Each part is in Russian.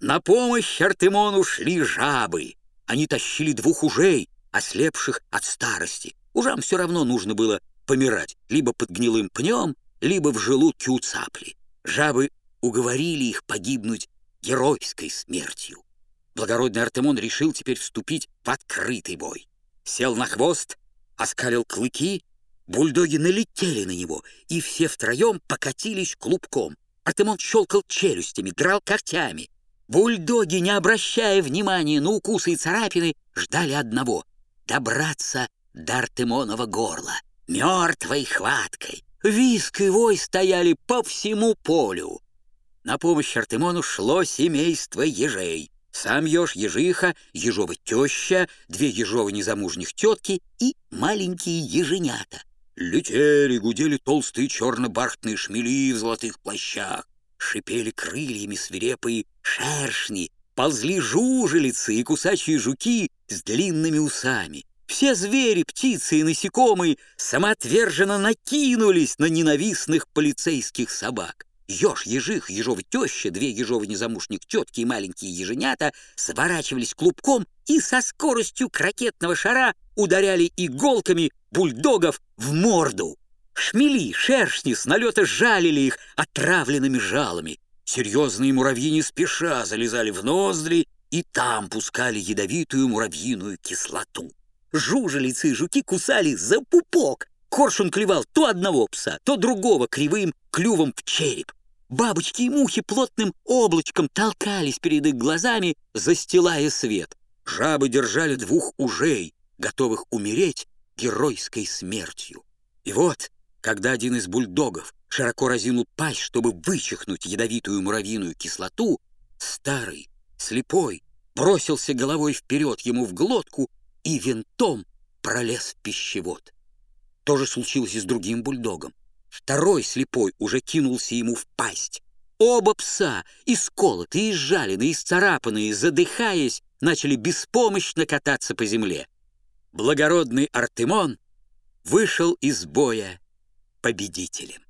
На помощь Артемону шли жабы. Они тащили двух ужей, ослепших от старости. Ужам все равно нужно было помирать либо под гнилым пнем, либо в желудке у цапли. Жабы уговорили их погибнуть геройской смертью. Благородный Артемон решил теперь вступить в открытый бой. Сел на хвост, оскалил клыки, бульдоги налетели на него, и все втроем покатились клубком. Артемон щелкал челюстями, драл когтями. Бульдоги, не обращая внимания на укусы и царапины, ждали одного — добраться до Артемонова горла. Мертвой хваткой. Виск и вой стояли по всему полю. На помощь Артемону шло семейство ежей. Сам еж, ежиха, ежова теща, две ежовы незамужних тетки и маленькие еженята. Летели, гудели толстые черно-бархтные шмели в золотых плащах, шипели крыльями свирепые шершни, ползли жужелицы и кусачие жуки с длинными усами. Все звери, птицы и насекомые самоотверженно накинулись на ненавистных полицейских собак. Еж, ежих, ежовы теща, две ежовы незамужних тетки и маленькие еженята сворачивались клубком и со скоростью крокетного шара ударяли иголками бульдогов в морду. Шмели, шершни с налета жалили их отравленными жалами. Серьезные муравьи не спеша залезали в ноздри и там пускали ядовитую муравьиную кислоту. Жужелицы и жуки кусали за пупок. Коршун клевал то одного пса, то другого кривым клювом в череп. Бабочки и мухи плотным облачком толкались перед их глазами, застилая свет. Жабы держали двух ужей, готовых умереть геройской смертью. И вот, когда один из бульдогов широко разинул пасть, чтобы вычихнуть ядовитую муравьиную кислоту, старый, слепой, бросился головой вперед ему в глотку и винтом пролез в пищевод. То же случилось и с другим бульдогом. Второй слепой уже кинулся ему в пасть. Оба пса, исколотые, изжаленные, исцарапанные, задыхаясь, начали беспомощно кататься по земле. Благородный Артемон вышел из боя победителем.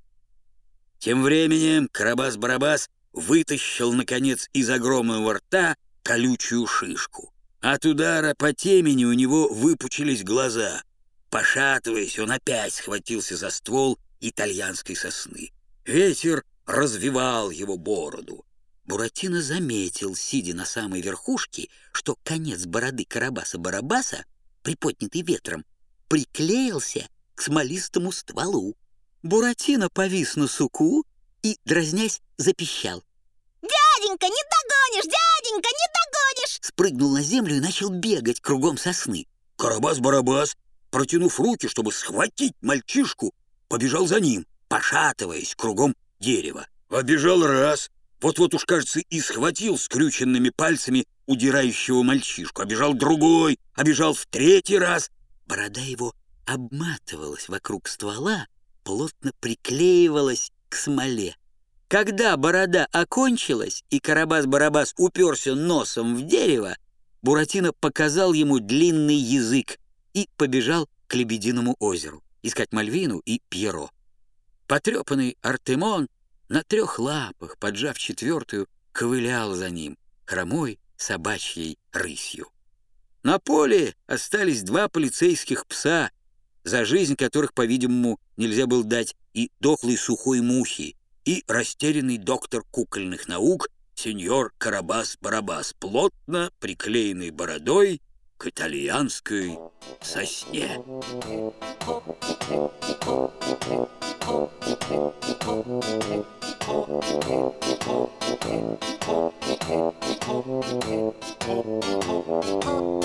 Тем временем Карабас-Барабас вытащил, наконец, из огромного рта колючую шишку. От удара по темени у него выпучились глаза. Пошатываясь, он опять схватился за ствол итальянской сосны. Ветер развивал его бороду. Буратино заметил, сидя на самой верхушке, что конец бороды Карабаса-Барабаса, приподнятый ветром, приклеился к смолистому стволу. Буратино повис на суку и, дразнясь, запищал. «Дяденька, не догонишь! Дяденька, не догонишь!» Спрыгнул на землю и начал бегать кругом сосны. Карабас-Барабас, протянув руки, чтобы схватить мальчишку, побежал за ним, пошатываясь кругом дерева. Обежал раз, вот-вот уж, кажется, и схватил скрюченными пальцами удирающего мальчишку. Обежал другой, обежал в третий раз. Борода его обматывалась вокруг ствола, плотно приклеивалась к смоле. Когда борода окончилась, и Карабас-Барабас уперся носом в дерево, Буратино показал ему длинный язык и побежал к Лебединому озеру искать Мальвину и Пьеро. Потрепанный Артемон на трех лапах, поджав четвертую, ковылял за ним, хромой собачьей рысью. На поле остались два полицейских пса, за жизнь которых, по-видимому, нельзя было дать и дохлой сухой мухи, и растерянный доктор кукольных наук, сеньор Карабас-Барабас, плотно приклеенный бородой к итальянской сосне. Thank you.